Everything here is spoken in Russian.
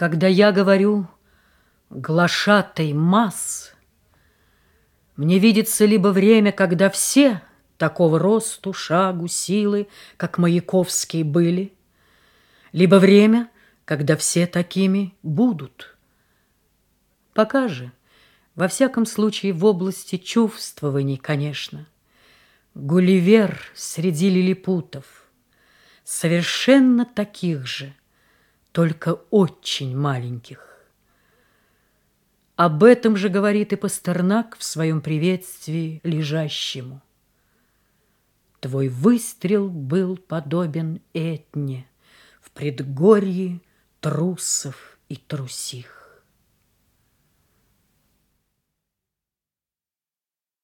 Когда я говорю глашатай масс, Мне видится либо время, когда все Такого росту, шагу, силы, Как Маяковские были, Либо время, когда все такими будут. Пока же, во всяком случае, В области чувствований, конечно, Гулливер среди лилипутов, Совершенно таких же, только очень маленьких. Об этом же говорит и Пастернак в своем приветствии лежащему. Твой выстрел был подобен Этне в предгорье трусов и трусих.